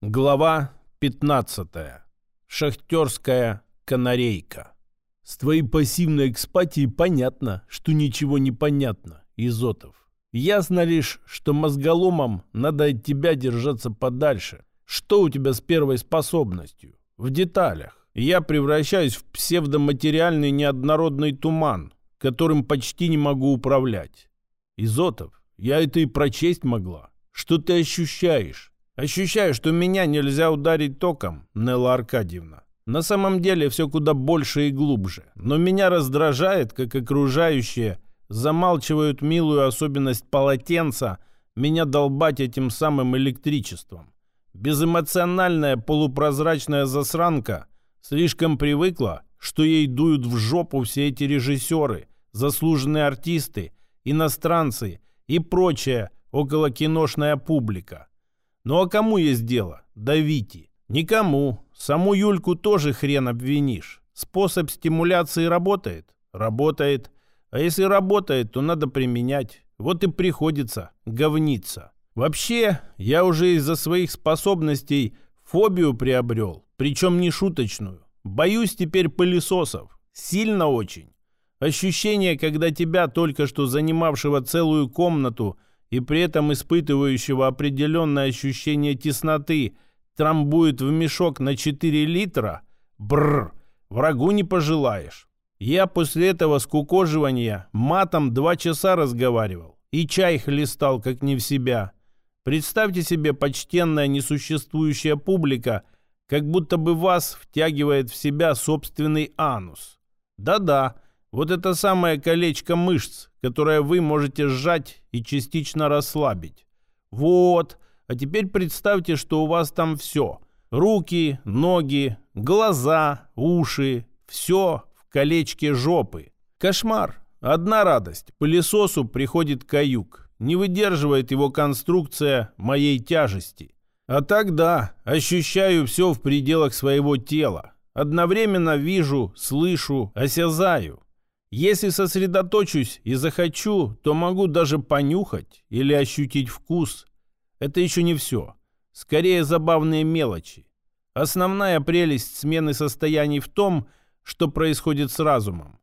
Глава 15. Шахтерская канарейка. С твоей пассивной экспатией понятно, что ничего не понятно, Изотов. Ясно лишь, что мозголомом надо от тебя держаться подальше. Что у тебя с первой способностью? В деталях. Я превращаюсь в псевдоматериальный неоднородный туман, которым почти не могу управлять. Изотов, я это и прочесть могла. Что ты ощущаешь? Ощущаю, что меня нельзя ударить током, Нелла Аркадьевна. На самом деле все куда больше и глубже. Но меня раздражает, как окружающие замалчивают милую особенность полотенца меня долбать этим самым электричеством. Безэмоциональная полупрозрачная засранка слишком привыкла, что ей дуют в жопу все эти режиссеры, заслуженные артисты, иностранцы и прочая околокиношная публика. Ну а кому есть дело? Давите. Никому. Саму Юльку тоже хрен обвинишь. Способ стимуляции работает? Работает. А если работает, то надо применять. Вот и приходится говниться. Вообще, я уже из-за своих способностей фобию приобрел. Причем не шуточную. Боюсь теперь пылесосов. Сильно очень. Ощущение, когда тебя, только что занимавшего целую комнату, и при этом испытывающего определенное ощущение тесноты трамбует в мешок на 4 литра, бррр, врагу не пожелаешь. Я после этого скукоживания матом два часа разговаривал и чай хлестал, как не в себя. Представьте себе, почтенная несуществующая публика, как будто бы вас втягивает в себя собственный анус. Да-да, вот это самое колечко мышц, которое вы можете сжать и частично расслабить. Вот. А теперь представьте, что у вас там все. Руки, ноги, глаза, уши. Все в колечке жопы. Кошмар. Одна радость. Пылесосу приходит каюк. Не выдерживает его конструкция моей тяжести. А тогда ощущаю все в пределах своего тела. Одновременно вижу, слышу, осязаю. Если сосредоточусь и захочу, то могу даже понюхать или ощутить вкус. Это еще не все. Скорее забавные мелочи. Основная прелесть смены состояний в том, что происходит с разумом.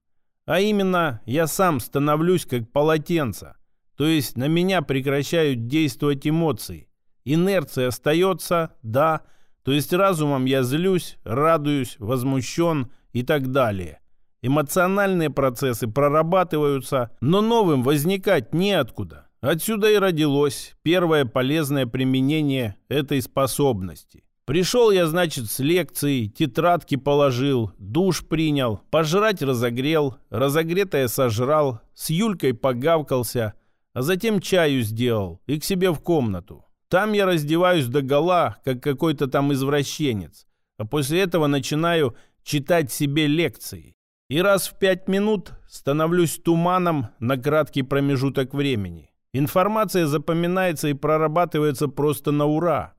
А именно, я сам становлюсь как полотенце. То есть на меня прекращают действовать эмоции. Инерция остается, да, то есть разумом я злюсь, радуюсь, возмущен и так далее. Эмоциональные процессы прорабатываются, но новым возникать неоткуда. Отсюда и родилось первое полезное применение этой способности. Пришел я, значит, с лекцией, тетрадки положил, душ принял, пожрать разогрел, разогретое сожрал, с Юлькой погавкался, а затем чаю сделал и к себе в комнату. Там я раздеваюсь до гола, как какой-то там извращенец, а после этого начинаю читать себе лекции и раз в пять минут становлюсь туманом на краткий промежуток времени. Информация запоминается и прорабатывается просто на ура.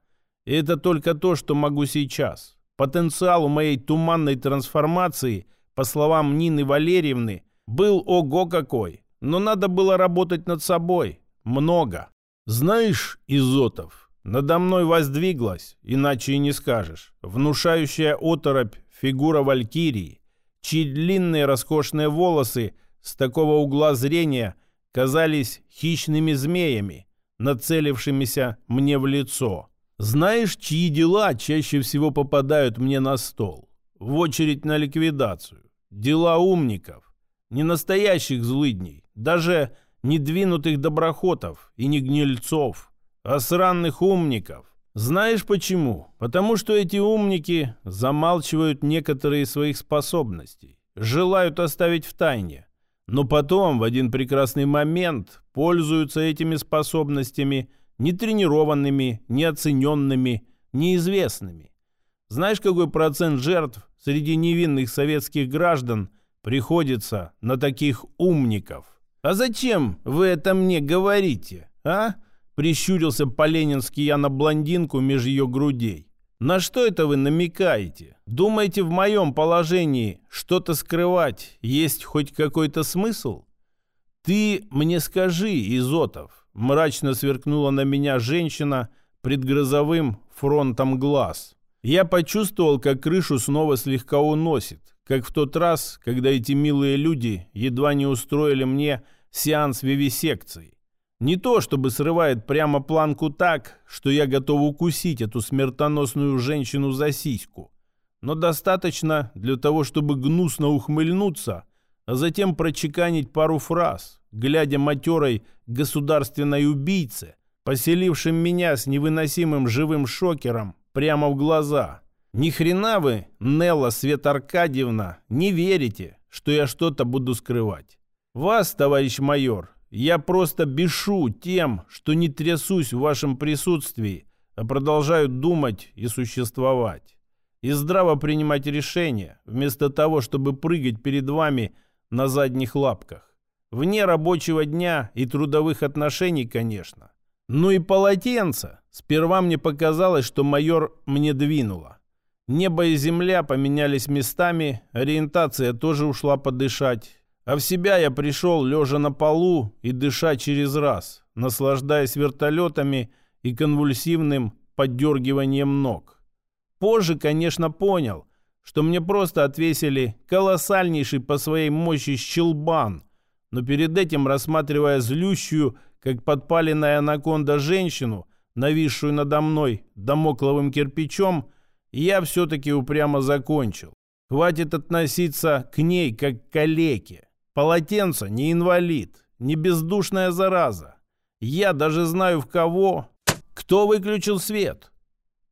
И это только то, что могу сейчас. Потенциал у моей туманной трансформации, по словам Нины Валерьевны, был ого какой. Но надо было работать над собой. Много. Знаешь, Изотов, надо мной воздвиглась, иначе и не скажешь, внушающая оторопь фигура Валькирии, чьи длинные роскошные волосы с такого угла зрения казались хищными змеями, нацелившимися мне в лицо. Знаешь, чьи дела чаще всего попадают мне на стол? В очередь на ликвидацию. Дела умников. Не настоящих злыдней, даже не двинутых доброхотов и не гнильцов, а сранных умников, знаешь почему? Потому что эти умники замалчивают некоторые своих способностей, желают оставить в тайне, но потом в один прекрасный момент пользуются этими способностями нетренированными, неоцененными, неизвестными. Знаешь, какой процент жертв среди невинных советских граждан приходится на таких умников? А зачем вы это мне говорите, а? Прищурился по-ленински я на блондинку меж ее грудей. «На что это вы намекаете? Думаете, в моем положении что-то скрывать есть хоть какой-то смысл?» «Ты мне скажи, Изотов», — мрачно сверкнула на меня женщина предгрозовым фронтом глаз. Я почувствовал, как крышу снова слегка уносит, как в тот раз, когда эти милые люди едва не устроили мне сеанс вивисекции. Не то, чтобы срывает прямо планку так, что я готов укусить эту смертоносную женщину за сиську, но достаточно для того, чтобы гнусно ухмыльнуться, а затем прочеканить пару фраз, глядя матерой государственной убийце, поселившим меня с невыносимым живым шокером прямо в глаза. Ни хрена вы, Нелла Свет Аркадьевна, не верите, что я что-то буду скрывать. Вас, товарищ майор, я просто бешу тем, что не трясусь в вашем присутствии, а продолжаю думать и существовать. И здраво принимать решения, вместо того, чтобы прыгать перед вами на задних лапках. Вне рабочего дня и трудовых отношений, конечно. Ну и полотенце. Сперва мне показалось, что майор мне двинула. Небо и земля поменялись местами, ориентация тоже ушла подышать. А в себя я пришел, лежа на полу и дыша через раз, наслаждаясь вертолетами и конвульсивным поддергиванием ног. Позже, конечно, понял, что мне просто отвесили колоссальнейший по своей мощи щелбан, но перед этим, рассматривая злющую, как подпаленная анаконда женщину, нависшую надо мной домокловым кирпичом, я все-таки упрямо закончил. Хватит относиться к ней как к калеке. Полотенце не инвалид, не бездушная зараза. Я даже знаю в кого. Кто выключил свет?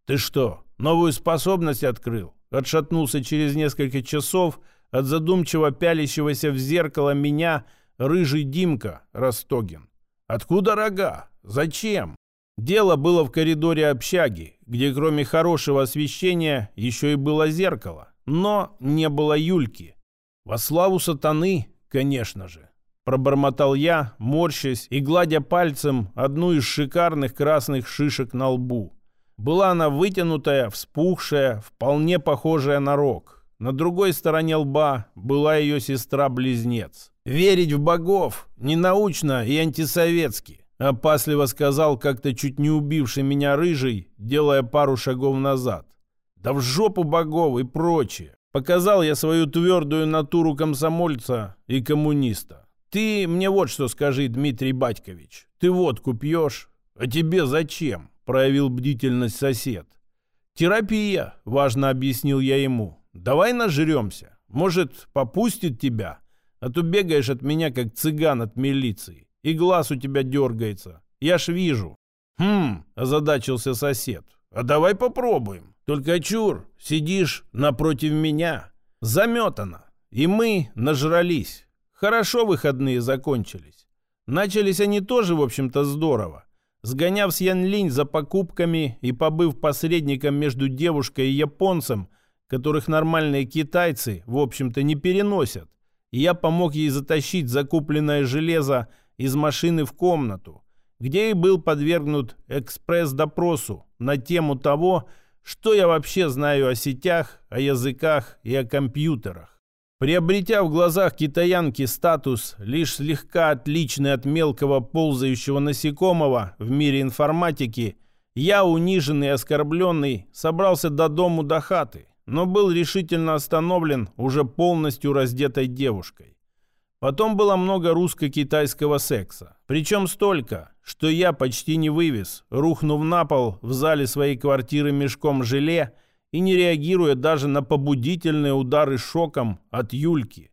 Ты что, новую способность открыл? Отшатнулся через несколько часов от задумчиво пялящегося в зеркало меня рыжий Димка Ростогин. Откуда рога? Зачем? Дело было в коридоре общаги, где кроме хорошего освещения еще и было зеркало. Но не было Юльки. Во славу сатаны конечно же. Пробормотал я, морщась и гладя пальцем одну из шикарных красных шишек на лбу. Была она вытянутая, вспухшая, вполне похожая на рог. На другой стороне лба была ее сестра-близнец. «Верить в богов ненаучно и антисоветски», — опасливо сказал как-то чуть не убивший меня рыжий, делая пару шагов назад. «Да в жопу богов и прочее. Показал я свою твердую натуру комсомольца и коммуниста. Ты мне вот что скажи, Дмитрий Батькович. Ты водку пьешь? А тебе зачем? Проявил бдительность сосед. Терапия, важно объяснил я ему. Давай нажремся. Может, попустит тебя? А то бегаешь от меня, как цыган от милиции. И глаз у тебя дергается. Я ж вижу. Хм, озадачился сосед. А давай попробуем. Только чур, сидишь напротив меня. Заметано. И мы нажрались. Хорошо выходные закончились. Начались они тоже, в общем-то, здорово. Сгоняв с Янлинь за покупками и побыв посредником между девушкой и японцем, которых нормальные китайцы, в общем-то, не переносят, я помог ей затащить закупленное железо из машины в комнату, где и был подвергнут экспресс-допросу на тему того, что я вообще знаю о сетях, о языках и о компьютерах? Приобретя в глазах китаянки статус, лишь слегка отличный от мелкого ползающего насекомого в мире информатики, я, униженный и оскорбленный, собрался до дому до хаты, но был решительно остановлен уже полностью раздетой девушкой. Потом было много русско-китайского секса. Причем столько, что я почти не вывез, рухнув на пол в зале своей квартиры мешком желе и не реагируя даже на побудительные удары шоком от Юльки.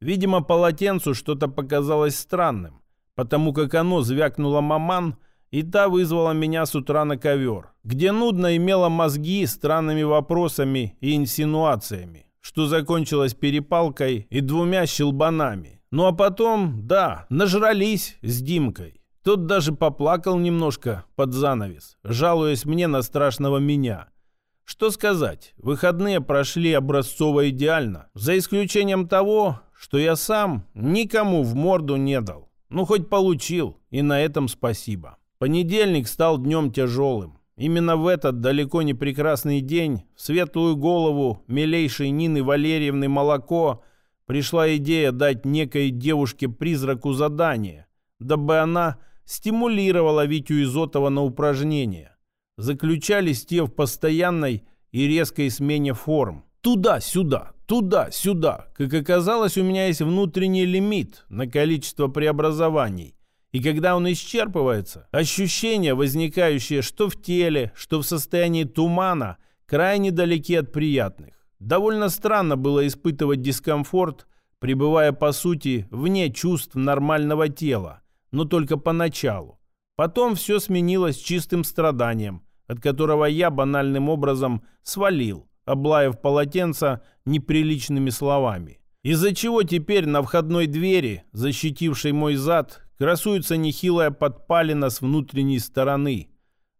Видимо, полотенцу что-то показалось странным, потому как оно звякнуло маман, и та вызвала меня с утра на ковер, где нудно имела мозги странными вопросами и инсинуациями, что закончилось перепалкой и двумя щелбанами. Ну а потом, да, нажрались с Димкой. Тот даже поплакал немножко под занавес, жалуясь мне на страшного меня. Что сказать, выходные прошли образцово идеально, за исключением того, что я сам никому в морду не дал. Ну, хоть получил, и на этом спасибо. Понедельник стал днем тяжелым. Именно в этот далеко не прекрасный день в светлую голову милейшей Нины Валерьевны Молоко пришла идея дать некой девушке-призраку задание, дабы она стимулировала Витю Изотова на упражнения. заключались те в постоянной и резкой смене форм. Туда-сюда, туда-сюда. Как оказалось, у меня есть внутренний лимит на количество преобразований. И когда он исчерпывается, ощущения, возникающие что в теле, что в состоянии тумана, крайне далеки от приятных. Довольно странно было испытывать дискомфорт, пребывая по сути вне чувств нормального тела, но только поначалу. Потом все сменилось чистым страданием, от которого я банальным образом свалил, облаяв полотенца неприличными словами. Из-за чего теперь на входной двери, защитившей мой зад, красуется нехилая подпалина с внутренней стороны.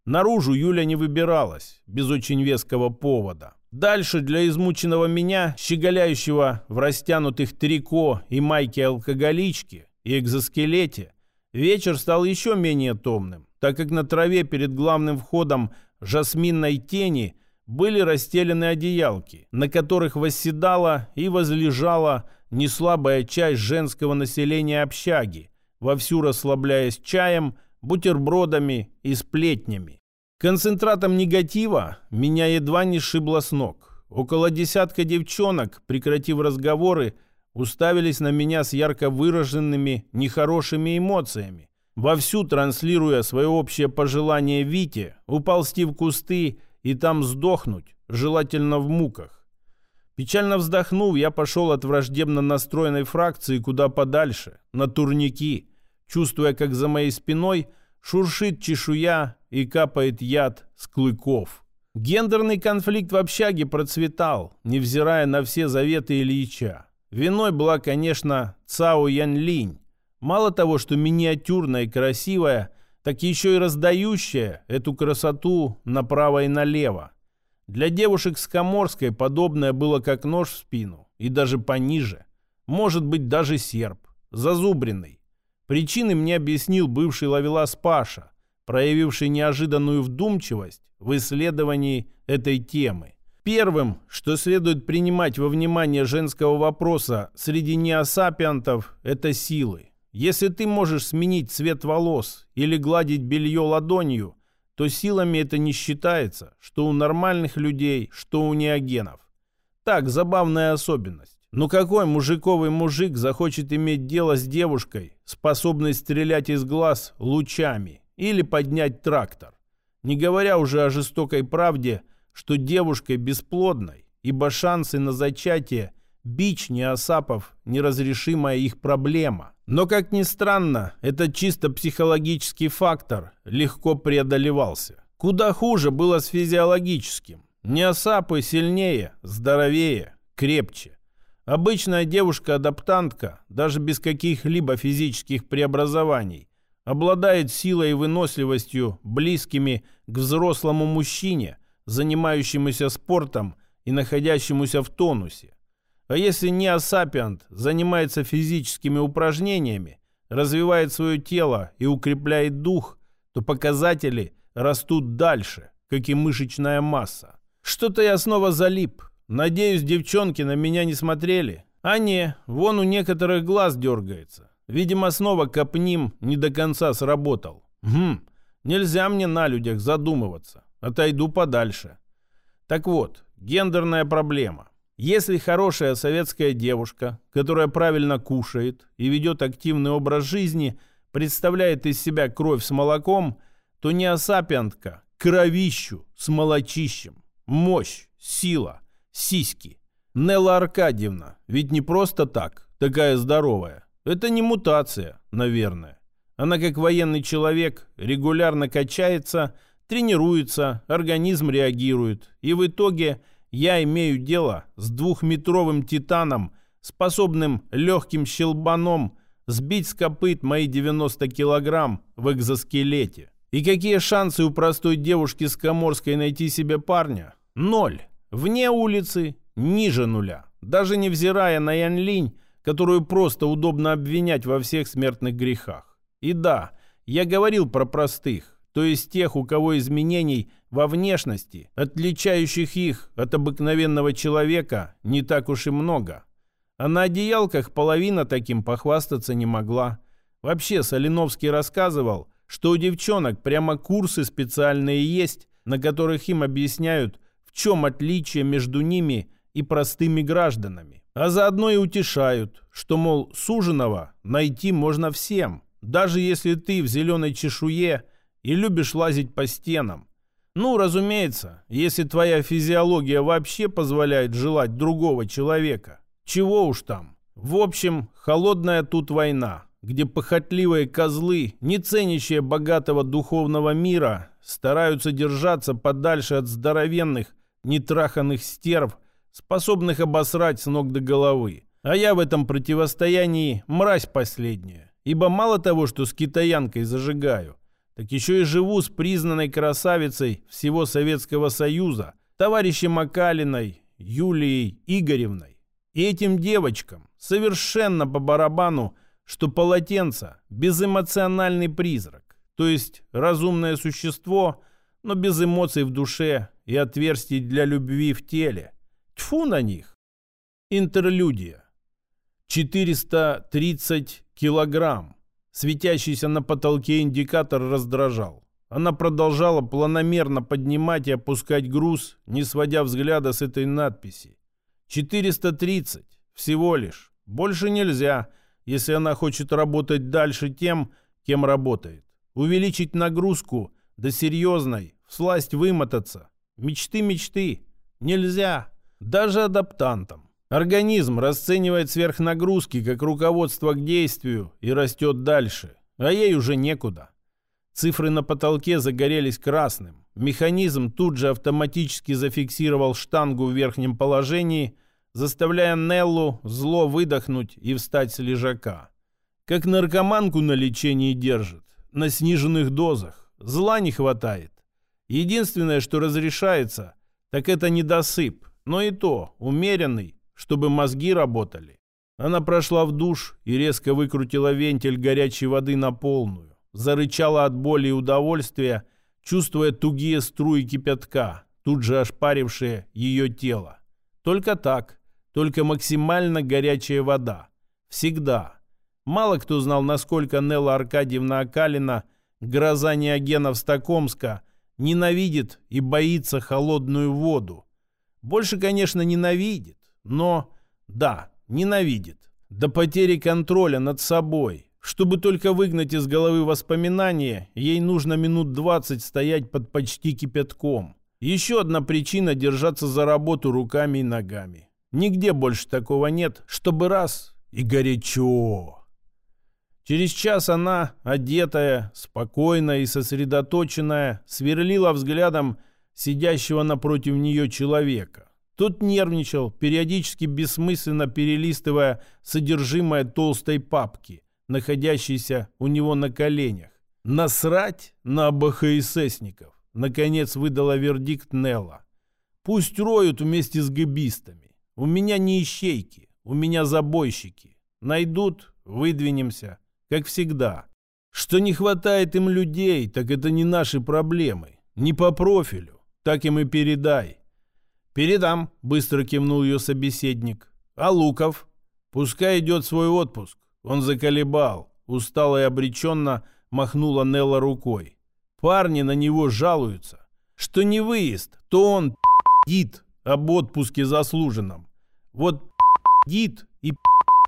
Наружу Юля не выбиралась, без очень веского повода. Дальше для измученного меня, щеголяющего в растянутых трико и майке алкоголички и экзоскелете, вечер стал еще менее томным, так как на траве перед главным входом жасминной тени были расстелены одеялки, на которых восседала и возлежала неслабая часть женского населения общаги, вовсю расслабляясь чаем, бутербродами и сплетнями. Концентратом негатива меня едва не шибло с ног. Около десятка девчонок, прекратив разговоры, уставились на меня с ярко выраженными нехорошими эмоциями, вовсю транслируя свое общее пожелание Вите уползти в кусты и там сдохнуть, желательно в муках. Печально вздохнув, я пошел от враждебно настроенной фракции куда подальше, на турники, чувствуя, как за моей спиной шуршит чешуя и капает яд с клыков. Гендерный конфликт в общаге процветал, невзирая на все заветы Ильича. Виной была, конечно, Цао Ян Линь. Мало того, что миниатюрная и красивая, так еще и раздающая эту красоту направо и налево. Для девушек с Коморской подобное было как нож в спину, и даже пониже. Может быть, даже серп, зазубренный. Причины мне объяснил бывший ловелас Паша, проявивший неожиданную вдумчивость в исследовании этой темы. Первым, что следует принимать во внимание женского вопроса среди неосапиантов, это силы. Если ты можешь сменить цвет волос или гладить белье ладонью, то силами это не считается, что у нормальных людей, что у неогенов. Так, забавная особенность. Но какой мужиковый мужик захочет иметь дело с девушкой, способной стрелять из глаз лучами или поднять трактор? Не говоря уже о жестокой правде – что девушкой бесплодной, ибо шансы на зачатие – бич неосапов, неразрешимая их проблема. Но, как ни странно, этот чисто психологический фактор легко преодолевался. Куда хуже было с физиологическим. Неосапы сильнее, здоровее, крепче. Обычная девушка-адаптантка, даже без каких-либо физических преобразований, обладает силой и выносливостью, близкими к взрослому мужчине – занимающемуся спортом и находящемуся в тонусе. А если не асапиант занимается физическими упражнениями, развивает свое тело и укрепляет дух, то показатели растут дальше, как и мышечная масса. Что-то я снова залип. Надеюсь, девчонки на меня не смотрели. А не, вон у некоторых глаз дергается. Видимо, снова копним не до конца сработал. Хм, нельзя мне на людях задумываться. Отойду подальше. Так вот, гендерная проблема. Если хорошая советская девушка, которая правильно кушает и ведет активный образ жизни, представляет из себя кровь с молоком, то не асапиантка, кровищу с молочищем. Мощь, сила, сиськи. Нелла Аркадьевна, ведь не просто так, такая здоровая. Это не мутация, наверное. Она как военный человек регулярно качается, тренируется, организм реагирует, и в итоге я имею дело с двухметровым титаном, способным легким щелбаном сбить с копыт мои 90 килограмм в экзоскелете. И какие шансы у простой девушки с Коморской найти себе парня? Ноль. Вне улицы ниже нуля. Даже невзирая на Ян Линь, которую просто удобно обвинять во всех смертных грехах. И да, я говорил про простых то есть тех, у кого изменений во внешности, отличающих их от обыкновенного человека, не так уж и много. А на одеялках половина таким похвастаться не могла. Вообще Соленовский рассказывал, что у девчонок прямо курсы специальные есть на которых им объясняют, в чем отличие между ними и простыми гражданами. А заодно и утешают, что, мол, суженого найти можно всем, даже если ты в зеленой чешуе и любишь лазить по стенам. Ну, разумеется, если твоя физиология вообще позволяет желать другого человека. Чего уж там. В общем, холодная тут война, где похотливые козлы, не ценящие богатого духовного мира, стараются держаться подальше от здоровенных, нетраханных стерв, способных обосрать с ног до головы. А я в этом противостоянии мразь последняя, ибо мало того, что с китаянкой зажигаю, так еще и живу с признанной красавицей всего Советского Союза, товарищем Акалиной, Юлией Игоревной. И этим девочкам совершенно по барабану, что полотенце – безэмоциональный призрак, то есть разумное существо, но без эмоций в душе и отверстий для любви в теле. Тьфу на них! Интерлюдия. 430 килограмм. Светящийся на потолке индикатор раздражал. Она продолжала планомерно поднимать и опускать груз, не сводя взгляда с этой надписи. 430. Всего лишь. Больше нельзя, если она хочет работать дальше тем, кем работает. Увеличить нагрузку до серьезной, всласть вымотаться. Мечты, мечты. Нельзя. Даже адаптантам. Организм расценивает сверхнагрузки как руководство к действию и растет дальше, а ей уже некуда. Цифры на потолке загорелись красным. Механизм тут же автоматически зафиксировал штангу в верхнем положении, заставляя Неллу зло выдохнуть и встать с лежака. Как наркоманку на лечении держит, на сниженных дозах. Зла не хватает. Единственное, что разрешается, так это недосып, но и то умеренный, чтобы мозги работали. Она прошла в душ и резко выкрутила вентиль горячей воды на полную. Зарычала от боли и удовольствия, чувствуя тугие струи кипятка, тут же ошпарившие ее тело. Только так, только максимально горячая вода. Всегда. Мало кто знал, насколько Нелла Аркадьевна Акалина, гроза неогенов Стокомска, ненавидит и боится холодную воду. Больше, конечно, ненавидит, но, да, ненавидит. До потери контроля над собой. Чтобы только выгнать из головы воспоминания, ей нужно минут 20 стоять под почти кипятком. Еще одна причина держаться за работу руками и ногами. Нигде больше такого нет, чтобы раз и горячо. Через час она, одетая, спокойная и сосредоточенная, сверлила взглядом сидящего напротив нее человека. Тот нервничал, периодически бессмысленно перелистывая содержимое толстой папки, находящейся у него на коленях. «Насрать на АБХССников!» Наконец выдала вердикт Нелла. «Пусть роют вместе с гибистами. У меня не ищейки, у меня забойщики. Найдут, выдвинемся, как всегда. Что не хватает им людей, так это не наши проблемы. Не по профилю так им и передай». «Передам», — быстро кивнул ее собеседник. «А Луков?» «Пускай идет свой отпуск». Он заколебал. Устало и обреченно махнула Нелла рукой. Парни на него жалуются. Что не выезд, то он дит об отпуске заслуженном. Вот дит и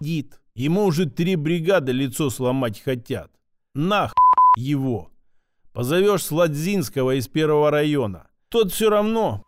дит. Ему уже три бригады лицо сломать хотят. Нах его. Позовешь Сладзинского из первого района. Тот все равно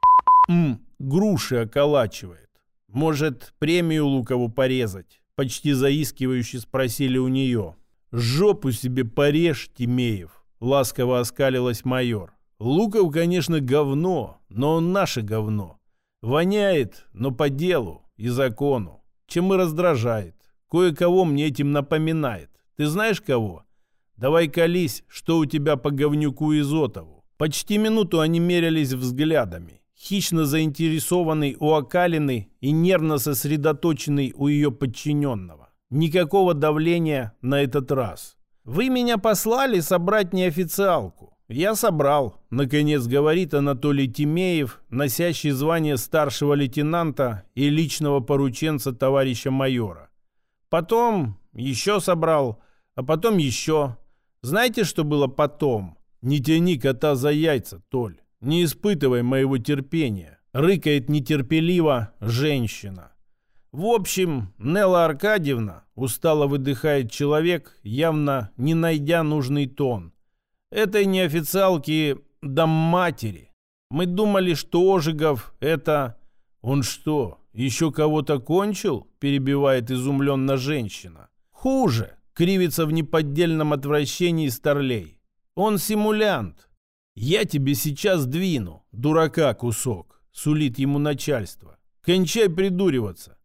м, груши околачивает. Может, премию Лукову порезать? Почти заискивающе спросили у нее. «Жопу себе порежь, Тимеев!» Ласково оскалилась майор. «Луков, конечно, говно, но он наше говно. Воняет, но по делу и закону. Чем и раздражает. Кое-кого мне этим напоминает. Ты знаешь кого? Давай колись, что у тебя по говнюку Изотову. Почти минуту они мерялись взглядами. Хищно заинтересованный у Акалины и нервно сосредоточенный у ее подчиненного. Никакого давления на этот раз. «Вы меня послали собрать неофициалку. Я собрал», — наконец говорит Анатолий Тимеев, носящий звание старшего лейтенанта и личного порученца товарища майора. Потом еще собрал, а потом еще. Знаете, что было потом? «Не тяни кота за яйца, Толь. не испытывай моего терпения. Рыкает нетерпеливо женщина. В общем, Нелла Аркадьевна устало выдыхает человек, явно не найдя нужный тон. Этой неофициалки дам матери. Мы думали, что Ожегов — это... Он что, еще кого-то кончил? Перебивает изумленно женщина. Хуже, кривится в неподдельном отвращении старлей. Он симулянт. Я тебе сейчас двину, дурака кусок, сулит ему начальство. Кончай придуриваться.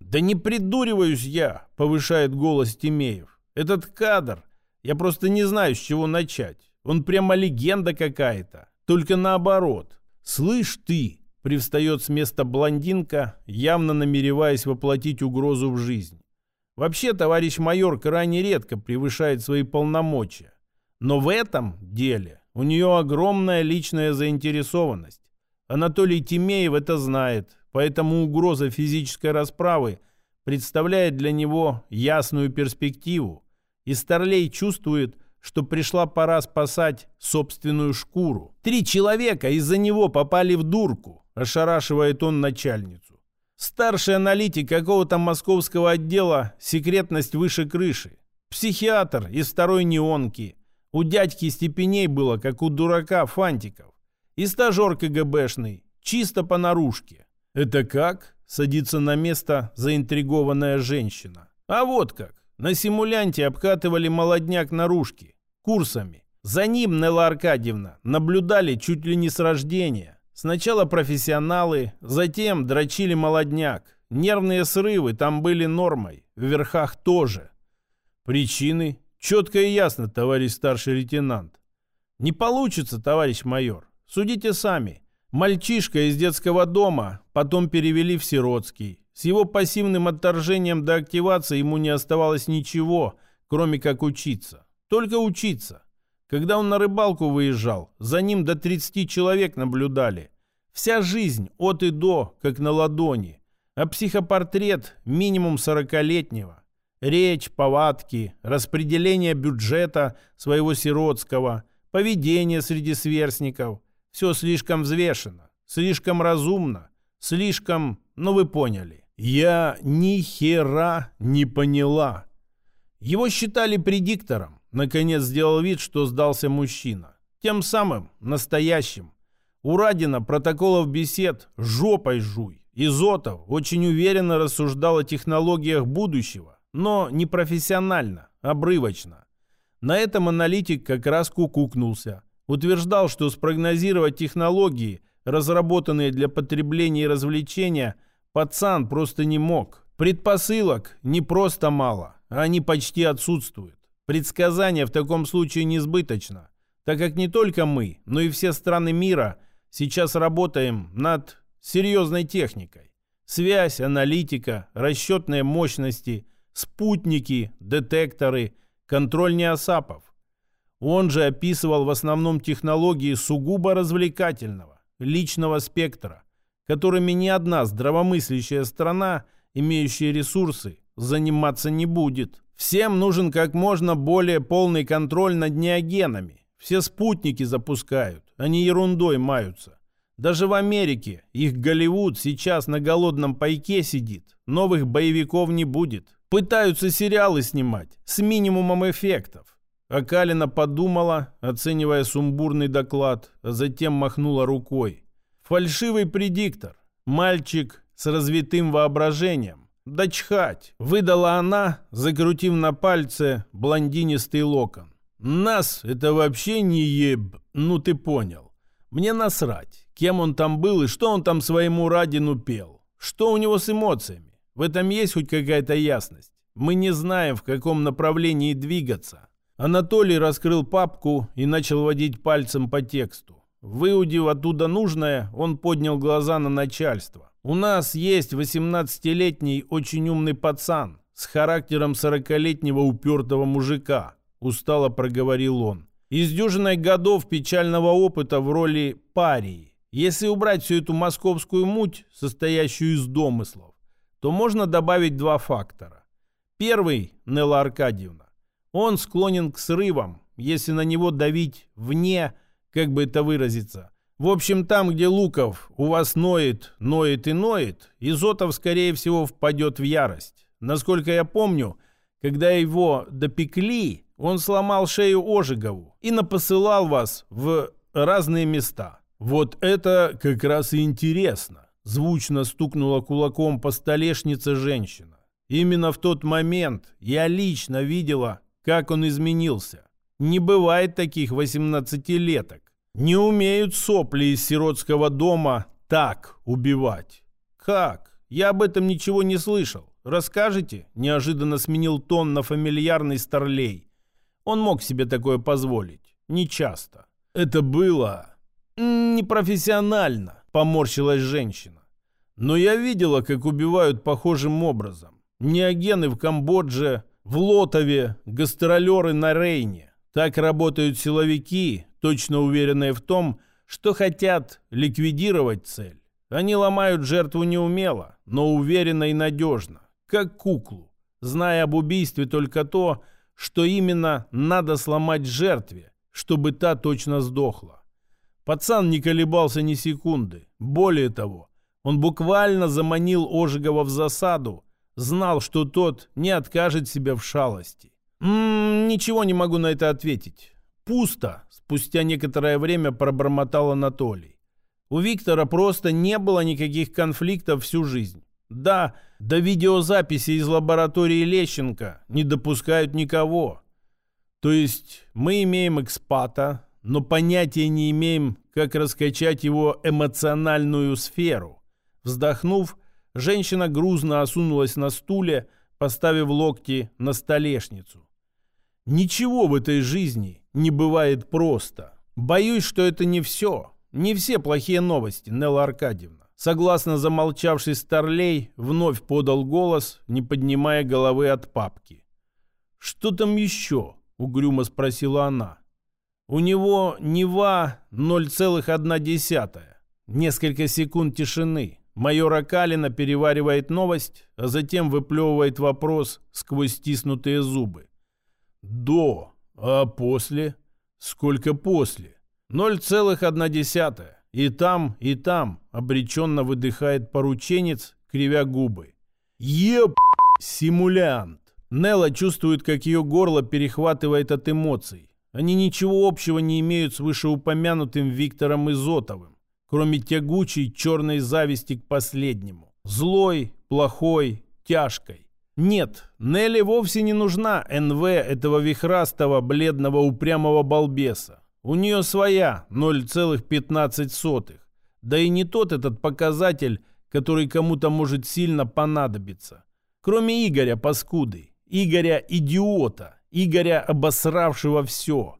«Да не придуриваюсь я!» — повышает голос Тимеев. «Этот кадр! Я просто не знаю, с чего начать. Он прямо легенда какая-то. Только наоборот. Слышь ты!» — привстает с места блондинка, явно намереваясь воплотить угрозу в жизнь. Вообще, товарищ майор крайне редко превышает свои полномочия. Но в этом деле у нее огромная личная заинтересованность. Анатолий Тимеев это знает, поэтому угроза физической расправы представляет для него ясную перспективу, и Старлей чувствует, что пришла пора спасать собственную шкуру. Три человека из-за него попали в дурку, ошарашивает он начальницу. Старший аналитик какого-то московского отдела секретность выше крыши. Психиатр из второй неонки. У дядьки степеней было, как у дурака Фантиков. И стажер КГБшный, чисто по наружке. «Это как?» — садится на место заинтригованная женщина. «А вот как. На симулянте обкатывали молодняк наружки. Курсами. За ним, Нелла Аркадьевна, наблюдали чуть ли не с рождения. Сначала профессионалы, затем дрочили молодняк. Нервные срывы там были нормой, в верхах тоже. Причины четко и ясно, товарищ старший лейтенант. Не получится, товарищ майор. Судите сами. Мальчишка из детского дома, потом перевели в сиротский. С его пассивным отторжением до активации ему не оставалось ничего, кроме как учиться. Только учиться. Когда он на рыбалку выезжал, за ним до 30 человек наблюдали. Вся жизнь от и до, как на ладони. А психопортрет минимум 40-летнего. Речь, повадки, распределение бюджета своего сиротского, поведение среди сверстников – все слишком взвешено, слишком разумно, слишком... Ну, вы поняли. Я ни хера не поняла. Его считали предиктором. Наконец сделал вид, что сдался мужчина. Тем самым, настоящим. У Радина протоколов бесед жопой жуй. Изотов очень уверенно рассуждал о технологиях будущего, но не профессионально, обрывочно. На этом аналитик как раз кукукнулся утверждал, что спрогнозировать технологии, разработанные для потребления и развлечения, пацан просто не мог. Предпосылок не просто мало, а они почти отсутствуют. Предсказание в таком случае несбыточно, так как не только мы, но и все страны мира сейчас работаем над серьезной техникой. Связь, аналитика, расчетные мощности, спутники, детекторы, контроль неосапов. Он же описывал в основном технологии сугубо развлекательного, личного спектра, которыми ни одна здравомыслящая страна, имеющая ресурсы, заниматься не будет. Всем нужен как можно более полный контроль над неогенами. Все спутники запускают, они ерундой маются. Даже в Америке их Голливуд сейчас на голодном пайке сидит. Новых боевиков не будет. Пытаются сериалы снимать с минимумом эффектов. А Калина подумала, оценивая сумбурный доклад, а затем махнула рукой. Фальшивый предиктор. Мальчик с развитым воображением. Да чхать! Выдала она, закрутив на пальце блондинистый локон. Нас это вообще не еб... Ну ты понял. Мне насрать, кем он там был и что он там своему Радину пел. Что у него с эмоциями? В этом есть хоть какая-то ясность? Мы не знаем, в каком направлении двигаться. Анатолий раскрыл папку и начал водить пальцем по тексту. Выудив оттуда нужное, он поднял глаза на начальство. «У нас есть 18-летний очень умный пацан с характером 40-летнего упертого мужика», устало проговорил он. «Из дюжиной годов печального опыта в роли парии. Если убрать всю эту московскую муть, состоящую из домыслов, то можно добавить два фактора. Первый – Нелла Аркадьевна. Он склонен к срывам, если на него давить вне, как бы это выразиться, В общем, там, где Луков у вас ноет, ноет и ноет, Изотов, скорее всего, впадет в ярость. Насколько я помню, когда его допекли, он сломал шею Ожегову и напосылал вас в разные места. Вот это как раз и интересно. Звучно стукнула кулаком по столешнице женщина. Именно в тот момент я лично видела, как он изменился. Не бывает таких восемнадцатилеток. Не умеют сопли из сиротского дома так убивать. Как? Я об этом ничего не слышал. Расскажете? Неожиданно сменил тон на фамильярный старлей. Он мог себе такое позволить. Не часто. Это было непрофессионально, поморщилась женщина. Но я видела, как убивают похожим образом. Неогены в Камбодже, в Лотове, гастролеры на Рейне. Так работают силовики, точно уверенные в том, что хотят ликвидировать цель. Они ломают жертву неумело, но уверенно и надежно, как куклу, зная об убийстве только то, что именно надо сломать жертве, чтобы та точно сдохла. Пацан не колебался ни секунды. Более того, он буквально заманил Ожегова в засаду, Знал, что тот не откажет себе в шалости. «М -м, «Ничего не могу на это ответить. Пусто», — спустя некоторое время пробормотал Анатолий. У Виктора просто не было никаких конфликтов всю жизнь. Да, до видеозаписи из лаборатории Лещенко не допускают никого. То есть мы имеем экспата, но понятия не имеем, как раскачать его эмоциональную сферу. Вздохнув, Женщина грузно осунулась на стуле, поставив локти на столешницу. Ничего в этой жизни не бывает просто. Боюсь, что это не все. Не все плохие новости, Нелла Аркадьевна. Согласно замолчавший Старлей, вновь подал голос, не поднимая головы от папки. «Что там еще?» — угрюмо спросила она. «У него Нева 0,1». Несколько секунд тишины. Майор Акалина переваривает новость, а затем выплевывает вопрос сквозь стиснутые зубы. «До, а после? Сколько после?» «Ноль целых одна десятая. И там, и там», — обреченно выдыхает порученец, кривя губы. «Еп, симулянт!» Нелла чувствует, как ее горло перехватывает от эмоций. Они ничего общего не имеют с вышеупомянутым Виктором Изотовым кроме тягучей черной зависти к последнему. Злой, плохой, тяжкой. Нет, Нелли вовсе не нужна НВ этого вихрастого, бледного, упрямого балбеса. У нее своя 0,15. Да и не тот этот показатель, который кому-то может сильно понадобиться. Кроме Игоря паскуды, Игоря идиота, Игоря обосравшего все.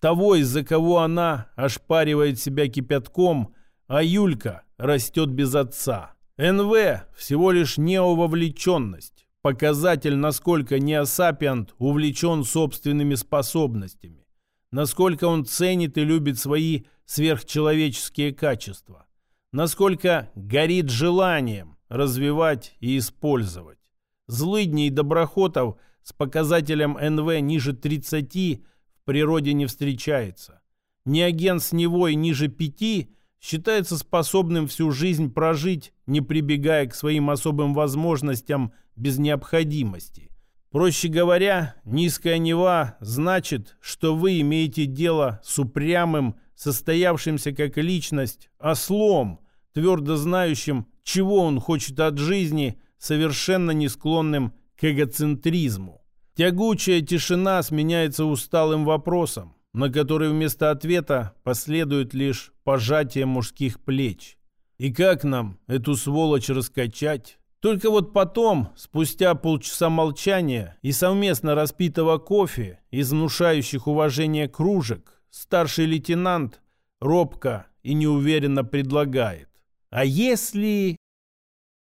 Того, из-за кого она ошпаривает себя кипятком – а Юлька растет без отца. НВ всего лишь неововлеченность, показатель, насколько неосапиант увлечен собственными способностями, насколько он ценит и любит свои сверхчеловеческие качества, насколько горит желанием развивать и использовать. Злыдней доброхотов с показателем НВ ниже 30 в природе не встречается. Ни агент с Невой ниже 5 – считается способным всю жизнь прожить, не прибегая к своим особым возможностям без необходимости. Проще говоря, низкая Нева значит, что вы имеете дело с упрямым, состоявшимся как личность, ослом, твердо знающим, чего он хочет от жизни, совершенно не склонным к эгоцентризму. Тягучая тишина сменяется усталым вопросом на который вместо ответа последует лишь пожатие мужских плеч. И как нам эту сволочь раскачать? Только вот потом, спустя полчаса молчания и совместно распитого кофе из внушающих уважение кружек, старший лейтенант робко и неуверенно предлагает. А если